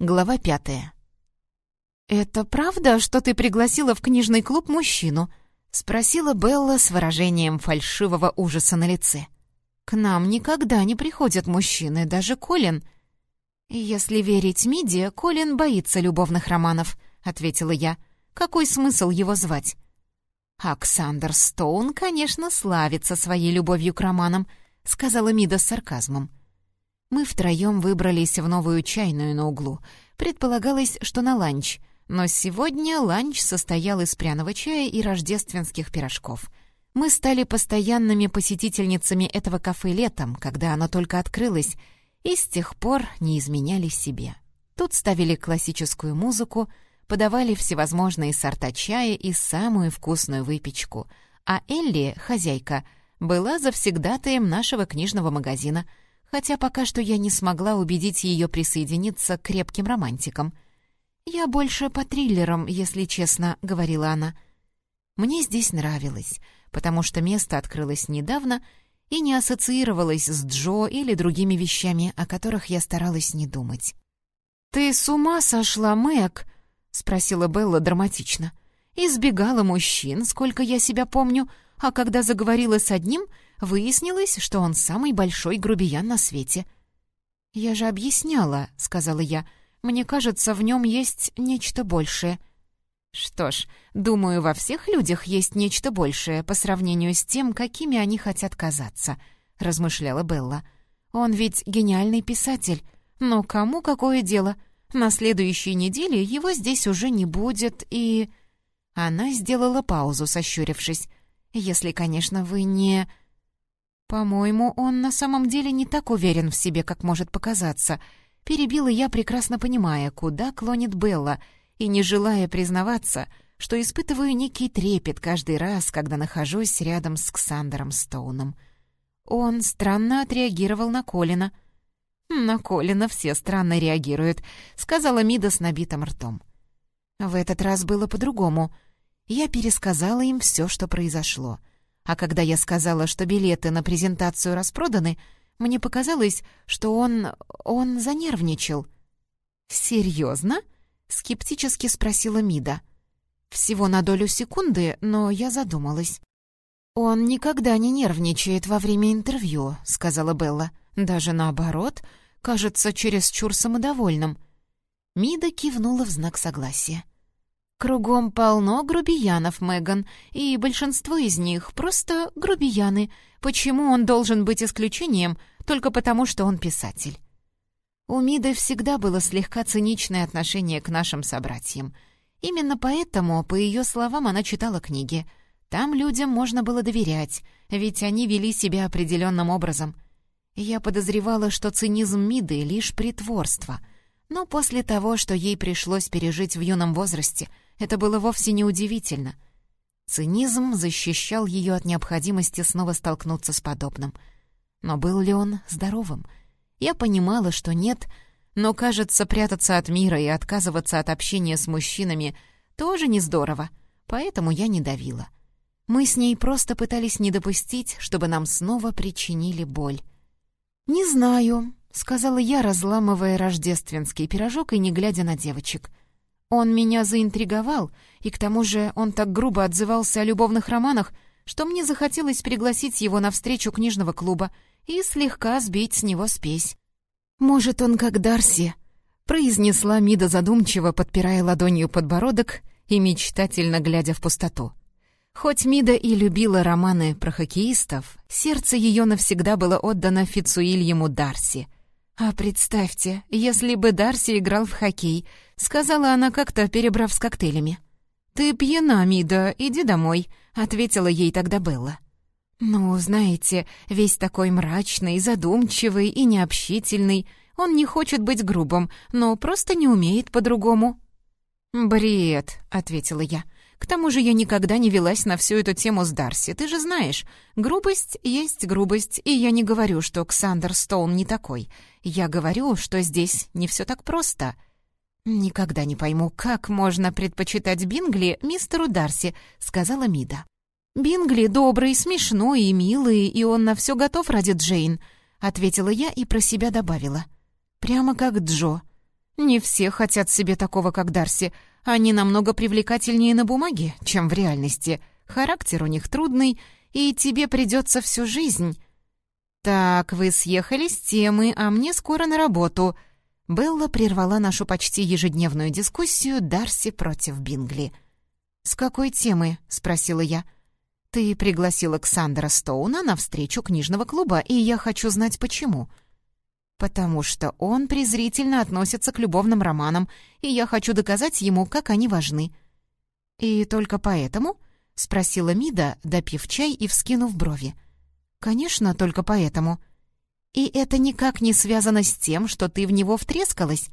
Глава пятая. «Это правда, что ты пригласила в книжный клуб мужчину?» — спросила Белла с выражением фальшивого ужаса на лице. «К нам никогда не приходят мужчины, даже Колин». «Если верить Миди, Колин боится любовных романов», — ответила я. «Какой смысл его звать?» «Оксандр Стоун, конечно, славится своей любовью к романам», — сказала Мида с сарказмом. Мы втроем выбрались в новую чайную на углу. Предполагалось, что на ланч, но сегодня ланч состоял из пряного чая и рождественских пирожков. Мы стали постоянными посетительницами этого кафе летом, когда оно только открылось, и с тех пор не изменяли себе. Тут ставили классическую музыку, подавали всевозможные сорта чая и самую вкусную выпечку, а Элли, хозяйка, была завсегдатаем нашего книжного магазина — хотя пока что я не смогла убедить ее присоединиться к крепким романтикам. «Я больше по триллерам, если честно», — говорила она. Мне здесь нравилось, потому что место открылось недавно и не ассоциировалось с Джо или другими вещами, о которых я старалась не думать. «Ты с ума сошла, Мэг?» — спросила Белла драматично. «Избегала мужчин, сколько я себя помню, а когда заговорила с одним, Выяснилось, что он самый большой грубиян на свете. «Я же объясняла», — сказала я. «Мне кажется, в нем есть нечто большее». «Что ж, думаю, во всех людях есть нечто большее по сравнению с тем, какими они хотят казаться», — размышляла Белла. «Он ведь гениальный писатель. Но кому какое дело? На следующей неделе его здесь уже не будет, и...» Она сделала паузу, сощурившись. «Если, конечно, вы не...» «По-моему, он на самом деле не так уверен в себе, как может показаться», перебила я, прекрасно понимая, куда клонит Белла, и не желая признаваться, что испытываю некий трепет каждый раз, когда нахожусь рядом с Ксандером Стоуном. Он странно отреагировал на Колина. «На Колина все странно реагируют», — сказала Мида с набитым ртом. В этот раз было по-другому. Я пересказала им все, что произошло — а когда я сказала, что билеты на презентацию распроданы, мне показалось, что он... он занервничал. «Серьезно?» — скептически спросила Мида. Всего на долю секунды, но я задумалась. «Он никогда не нервничает во время интервью», — сказала Белла. «Даже наоборот, кажется чересчур самодовольным». Мида кивнула в знак согласия. «Кругом полно грубиянов, Меган, и большинство из них просто грубияны. Почему он должен быть исключением только потому, что он писатель?» У Миды всегда было слегка циничное отношение к нашим собратьям. Именно поэтому, по ее словам, она читала книги. Там людям можно было доверять, ведь они вели себя определенным образом. Я подозревала, что цинизм Миды — лишь притворство. Но после того, что ей пришлось пережить в юном возрасте — это было вовсе не удивительно. Цинизм защищал ее от необходимости снова столкнуться с подобным. Но был ли он здоровым? Я понимала, что нет, но, кажется, прятаться от мира и отказываться от общения с мужчинами тоже не здорово, поэтому я не давила. Мы с ней просто пытались не допустить, чтобы нам снова причинили боль. «Не знаю», — сказала я, разламывая рождественский пирожок и не глядя на девочек. Он меня заинтриговал, и к тому же он так грубо отзывался о любовных романах, что мне захотелось пригласить его на встречу книжного клуба и слегка сбить с него спесь. «Может, он как Дарси?» — произнесла Мида задумчиво, подпирая ладонью подбородок и мечтательно глядя в пустоту. Хоть Мида и любила романы про хоккеистов, сердце ее навсегда было отдано Фицуильему Дарси — «А представьте, если бы Дарси играл в хоккей», — сказала она как-то, перебрав с коктейлями. «Ты пьяна, Мида, иди домой», — ответила ей тогда Белла. «Ну, знаете, весь такой мрачный, задумчивый и необщительный. Он не хочет быть грубым, но просто не умеет по-другому». «Бред», — ответила я. К тому же я никогда не велась на всю эту тему с Дарси, ты же знаешь. Грубость есть грубость, и я не говорю, что Ксандер Стоун не такой. Я говорю, что здесь не все так просто. «Никогда не пойму, как можно предпочитать Бингли мистеру Дарси», — сказала Мида. «Бингли добрый, смешной и милый, и он на все готов ради Джейн», — ответила я и про себя добавила. «Прямо как Джо». Не все хотят себе такого, как Дарси. Они намного привлекательнее на бумаге, чем в реальности. Характер у них трудный, и тебе придется всю жизнь. Так, вы съехали с темы, а мне скоро на работу. Белла прервала нашу почти ежедневную дискуссию Дарси против Бингли. «С какой темы?» — спросила я. «Ты пригласила Ксандера Стоуна на встречу книжного клуба, и я хочу знать, почему». «Потому что он презрительно относится к любовным романам, и я хочу доказать ему, как они важны». «И только поэтому?» — спросила Мида, допив чай и вскинув брови. «Конечно, только поэтому». «И это никак не связано с тем, что ты в него втрескалась?»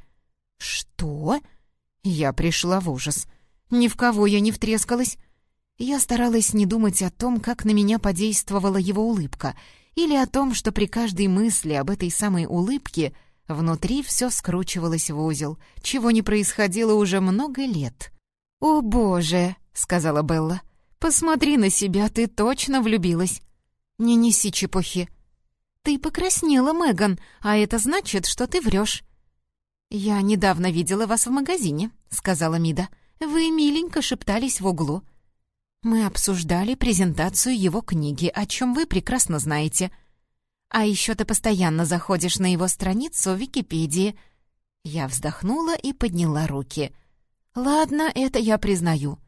«Что?» Я пришла в ужас. Ни в кого я не втрескалась. Я старалась не думать о том, как на меня подействовала его улыбка, или о том, что при каждой мысли об этой самой улыбке внутри все скручивалось в узел, чего не происходило уже много лет. «О, Боже!» — сказала Белла. «Посмотри на себя, ты точно влюбилась!» «Не неси чепухи!» «Ты покраснела, Меган, а это значит, что ты врешь». «Я недавно видела вас в магазине», — сказала Мида. «Вы миленько шептались в углу». «Мы обсуждали презентацию его книги, о чем вы прекрасно знаете. А еще ты постоянно заходишь на его страницу в Википедии». Я вздохнула и подняла руки. «Ладно, это я признаю.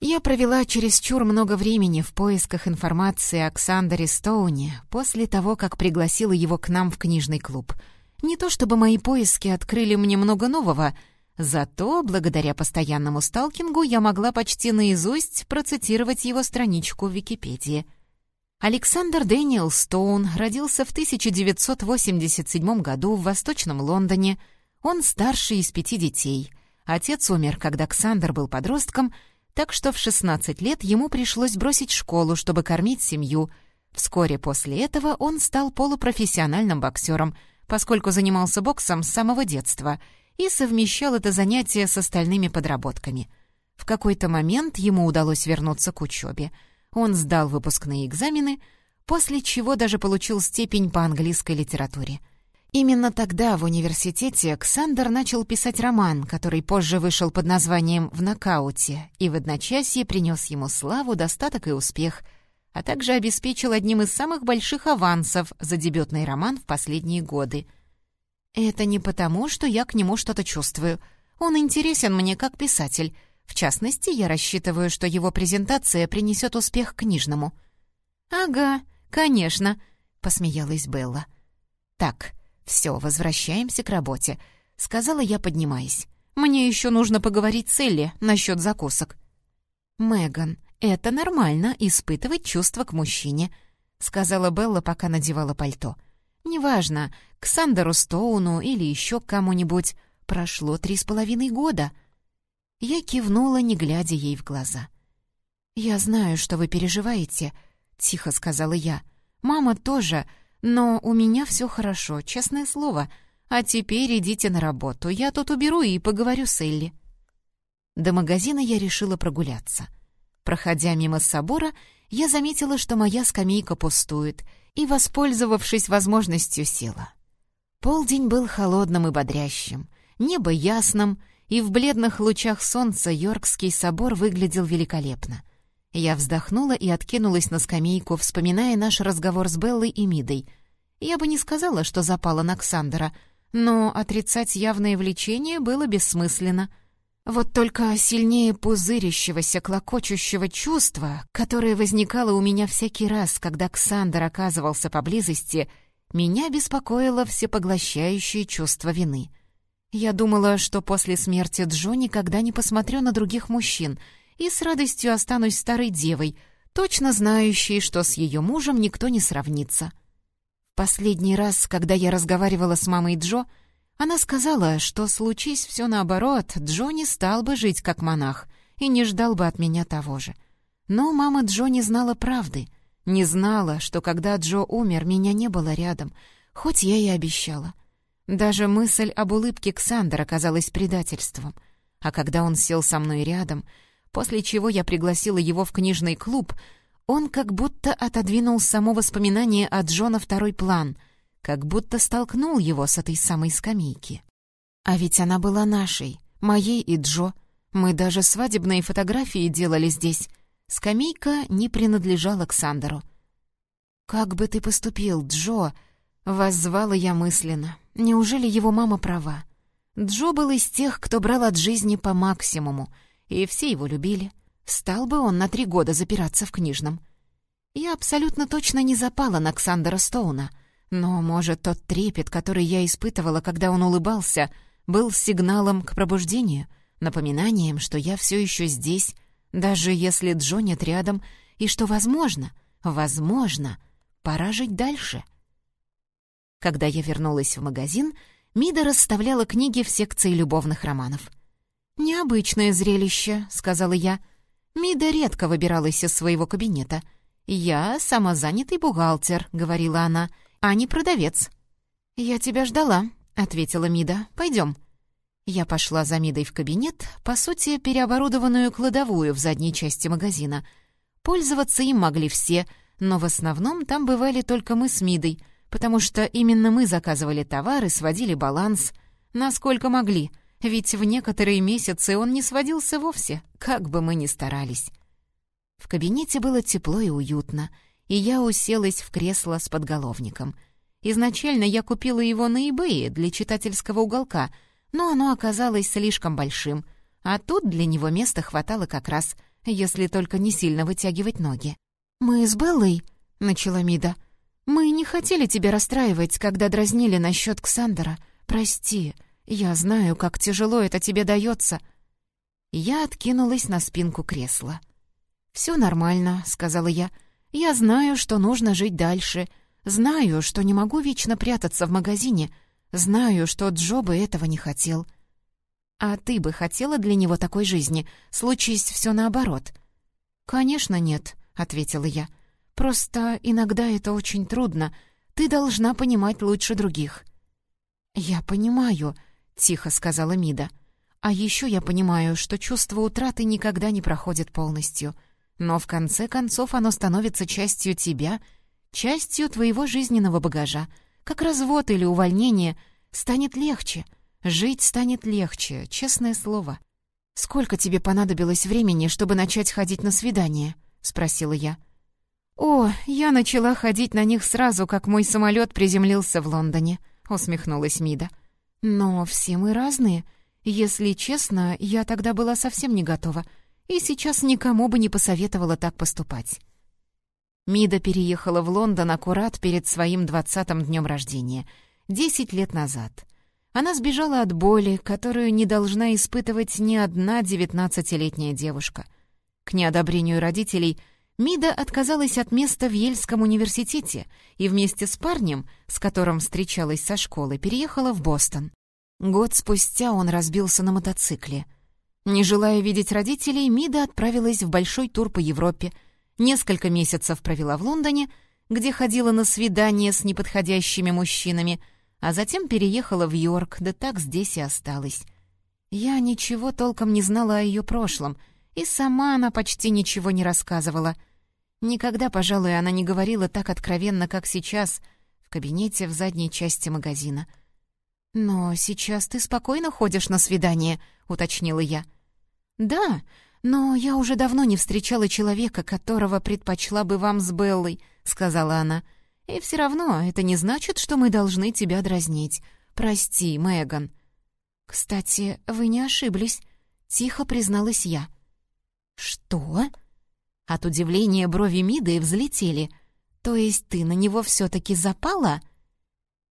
Я провела чересчур много времени в поисках информации о Ксандере Стоуне после того, как пригласила его к нам в книжный клуб. Не то чтобы мои поиски открыли мне много нового, зато, благодаря постоянному сталкингу, я могла почти наизусть процитировать его страничку в Википедии. Александр Дэниел Стоун родился в 1987 году в Восточном Лондоне. Он старший из пяти детей. Отец умер, когда Ксандер был подростком — так что в 16 лет ему пришлось бросить школу, чтобы кормить семью. Вскоре после этого он стал полупрофессиональным боксером, поскольку занимался боксом с самого детства и совмещал это занятие с остальными подработками. В какой-то момент ему удалось вернуться к учебе. Он сдал выпускные экзамены, после чего даже получил степень по английской литературе — Именно тогда в университете Ксандер начал писать роман, который позже вышел под названием «В нокауте» и в одночасье принес ему славу, достаток и успех, а также обеспечил одним из самых больших авансов за дебютный роман в последние годы. Это не потому, что я к нему что-то чувствую. Он интересен мне как писатель. В частности, я рассчитываю, что его презентация принесет успех книжному. «Ага, конечно», — посмеялась Белла. «Так, «Все, возвращаемся к работе», — сказала я, поднимаясь. «Мне еще нужно поговорить с Элли насчет закусок». «Меган, это нормально — испытывать чувства к мужчине», — сказала Белла, пока надевала пальто. «Неважно, к Сандеру Стоуну или еще к кому-нибудь. Прошло три с половиной года». Я кивнула, не глядя ей в глаза. «Я знаю, что вы переживаете», — тихо сказала я. «Мама тоже...» Но у меня все хорошо, честное слово. А теперь идите на работу, я тут уберу и поговорю с Элли». До магазина я решила прогуляться. Проходя мимо собора, я заметила, что моя скамейка пустует, и, воспользовавшись возможностью, села. Полдень был холодным и бодрящим, небо ясным, и в бледных лучах солнца Йоркский собор выглядел великолепно — я вздохнула и откинулась на скамейку, вспоминая наш разговор с Беллой и Мидой. Я бы не сказала, что запала на Ксандера, но отрицать явное влечение было бессмысленно. Вот только сильнее пузырящегося, клокочущего чувства, которое возникало у меня всякий раз, когда Ксандер оказывался поблизости, меня беспокоило всепоглощающее чувство вины. Я думала, что после смерти Джо никогда не посмотрю на других мужчин — и с радостью останусь старой девой, точно знающей, что с ее мужем никто не сравнится. Последний раз, когда я разговаривала с мамой Джо, она сказала, что, случись все наоборот, Джо не стал бы жить как монах и не ждал бы от меня того же. Но мама Джо не знала правды, не знала, что когда Джо умер, меня не было рядом, хоть я и обещала. Даже мысль об улыбке Ксандера казалась предательством. А когда он сел со мной рядом — после чего я пригласила его в книжный клуб, он как будто отодвинул само воспоминание о Джона второй план, как будто столкнул его с этой самой скамейки. А ведь она была нашей, моей и Джо. Мы даже свадебные фотографии делали здесь. Скамейка не принадлежала к Сандеру. «Как бы ты поступил, Джо?» — воззвала я мысленно. «Неужели его мама права?» Джо был из тех, кто брал от жизни по максимуму, и все его любили. Стал бы он на три года запираться в книжном. Я абсолютно точно не запала на Ксандера Стоуна, но, может, тот трепет, который я испытывала, когда он улыбался, был сигналом к пробуждению, напоминанием, что я все еще здесь, даже если Джо нет рядом, и что, возможно, возможно, пора жить дальше. Когда я вернулась в магазин, Мида расставляла книги в секции любовных романов. «Необычное зрелище», — сказала я. Мида редко выбиралась из своего кабинета. «Я самозанятый бухгалтер», — говорила она, — «а не продавец». «Я тебя ждала», — ответила Мида. «Пойдем». Я пошла за Мидой в кабинет, по сути, переоборудованную кладовую в задней части магазина. Пользоваться им могли все, но в основном там бывали только мы с Мидой, потому что именно мы заказывали товары, сводили баланс, насколько могли, ведь в некоторые месяцы он не сводился вовсе, как бы мы ни старались. В кабинете было тепло и уютно, и я уселась в кресло с подголовником. Изначально я купила его на eBay для читательского уголка — но оно оказалось слишком большим, а тут для него места хватало как раз, если только не сильно вытягивать ноги. «Мы с Беллой», — начала Мида, — «мы не хотели тебя расстраивать, когда дразнили насчет Ксандера. Прости, я знаю, как тяжело это тебе дается». Я откинулась на спинку кресла. «Все нормально», — сказала я. «Я знаю, что нужно жить дальше. Знаю, что не могу вечно прятаться в магазине, Знаю, что Джо бы этого не хотел. А ты бы хотела для него такой жизни, случись все наоборот? Конечно, нет, ответила я. Просто иногда это очень трудно. Ты должна понимать лучше других. Я понимаю, тихо сказала Мида. А еще я понимаю, что чувство утраты никогда не проходит полностью. Но в конце концов оно становится частью тебя, частью твоего жизненного багажа — как развод или увольнение, станет легче. Жить станет легче, честное слово. «Сколько тебе понадобилось времени, чтобы начать ходить на свидание?» — спросила я. «О, я начала ходить на них сразу, как мой самолет приземлился в Лондоне», — усмехнулась Мида. «Но все мы разные. Если честно, я тогда была совсем не готова, и сейчас никому бы не посоветовала так поступать». Мида переехала в Лондон аккурат перед своим двадцатым днем рождения, десять лет назад. Она сбежала от боли, которую не должна испытывать ни одна девятнадцатилетняя девушка. К неодобрению родителей Мида отказалась от места в Ельском университете и вместе с парнем, с которым встречалась со школы, переехала в Бостон. Год спустя он разбился на мотоцикле. Не желая видеть родителей, Мида отправилась в большой тур по Европе — Несколько месяцев провела в Лондоне, где ходила на свидания с неподходящими мужчинами, а затем переехала в Йорк, да так здесь и осталась. Я ничего толком не знала о ее прошлом, и сама она почти ничего не рассказывала. Никогда, пожалуй, она не говорила так откровенно, как сейчас, в кабинете в задней части магазина. «Но сейчас ты спокойно ходишь на свидание», — уточнила я. «Да, «Но я уже давно не встречала человека, которого предпочла бы вам с Беллой», — сказала она. «И все равно это не значит, что мы должны тебя дразнить. Прости, Меган». «Кстати, вы не ошиблись», — тихо призналась я. «Что?» От удивления брови Миды взлетели. «То есть ты на него все-таки запала?»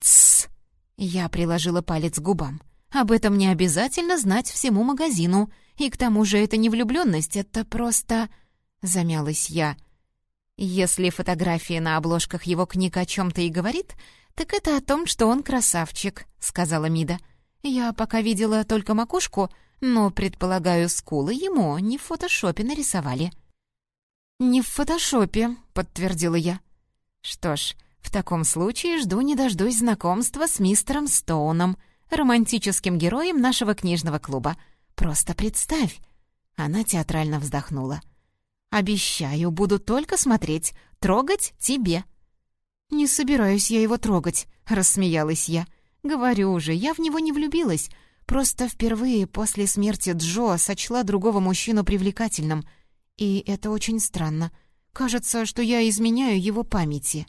«Тссс!» — я приложила палец к губам. «Об этом не обязательно знать всему магазину. И к тому же это не влюбленность, это просто...» Замялась я. «Если фотография на обложках его книг о чем-то и говорит, так это о том, что он красавчик», — сказала Мида. «Я пока видела только макушку, но, предполагаю, скулы ему не в фотошопе нарисовали». «Не в фотошопе», — подтвердила я. «Что ж, в таком случае жду не дождусь знакомства с мистером Стоуном, романтическим героем нашего книжного клуба. Просто представь!» Она театрально вздохнула. «Обещаю, буду только смотреть, трогать тебе». «Не собираюсь я его трогать», — рассмеялась я. «Говорю уже, я в него не влюбилась. Просто впервые после смерти Джо сочла другого мужчину привлекательным. И это очень странно. Кажется, что я изменяю его памяти».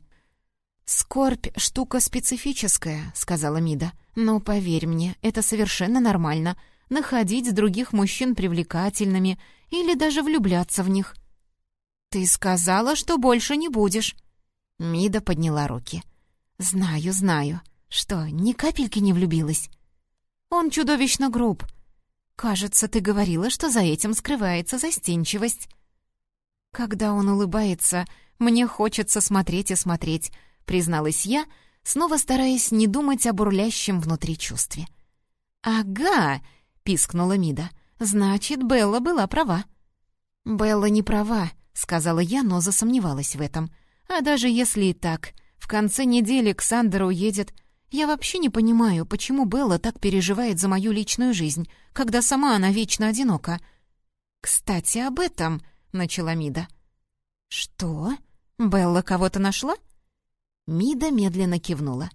«Скорбь — штука специфическая», — сказала Мида. «Но поверь мне, это совершенно нормально — находить других мужчин привлекательными или даже влюбляться в них». «Ты сказала, что больше не будешь». Мида подняла руки. «Знаю, знаю. Что, ни капельки не влюбилась?» «Он чудовищно груб. Кажется, ты говорила, что за этим скрывается застенчивость». Когда он улыбается, мне хочется смотреть и смотреть, призналась я, снова стараясь не думать о бурлящем внутри чувстве. «Ага!» — пискнула Мида. «Значит, Белла была права». «Белла не права», — сказала я, но засомневалась в этом. «А даже если и так, в конце недели Ксандер уедет. Я вообще не понимаю, почему Белла так переживает за мою личную жизнь, когда сама она вечно одинока». «Кстати, об этом», — начала Мида. «Что? Белла кого-то нашла?» Мида медленно кивнула.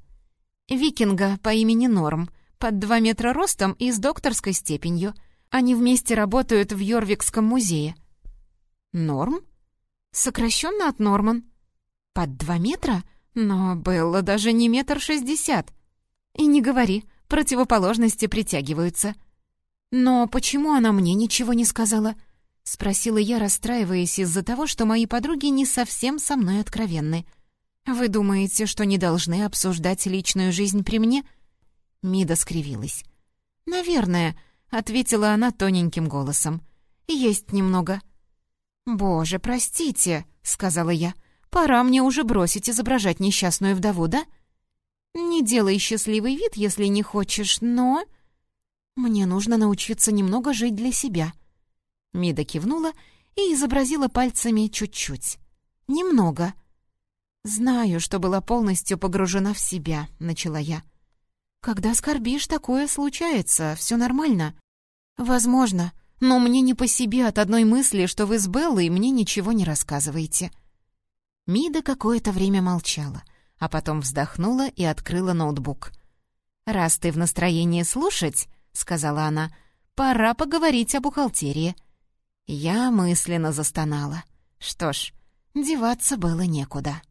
«Викинга по имени Норм, под два метра ростом и с докторской степенью. Они вместе работают в Йорвикском музее». «Норм?» «Сокращенно от Норман». «Под два метра? Но Белла даже не метр шестьдесят». «И не говори, противоположности притягиваются». «Но почему она мне ничего не сказала?» — спросила я, расстраиваясь из-за того, что мои подруги не совсем со мной откровенны. «Вы думаете, что не должны обсуждать личную жизнь при мне?» Мида скривилась. «Наверное», — ответила она тоненьким голосом. «Есть немного». «Боже, простите», — сказала я. «Пора мне уже бросить изображать несчастную вдову, да?» «Не делай счастливый вид, если не хочешь, но...» «Мне нужно научиться немного жить для себя». Мида кивнула и изобразила пальцами чуть-чуть. «Немного». «Знаю, что была полностью погружена в себя», — начала я. «Когда скорбишь, такое случается, все нормально». «Возможно, но мне не по себе от одной мысли, что вы с Беллой мне ничего не рассказываете». Мида какое-то время молчала, а потом вздохнула и открыла ноутбук. «Раз ты в настроении слушать», — сказала она, — «пора поговорить о бухгалтерии». Я мысленно застонала. Что ж, деваться было некуда.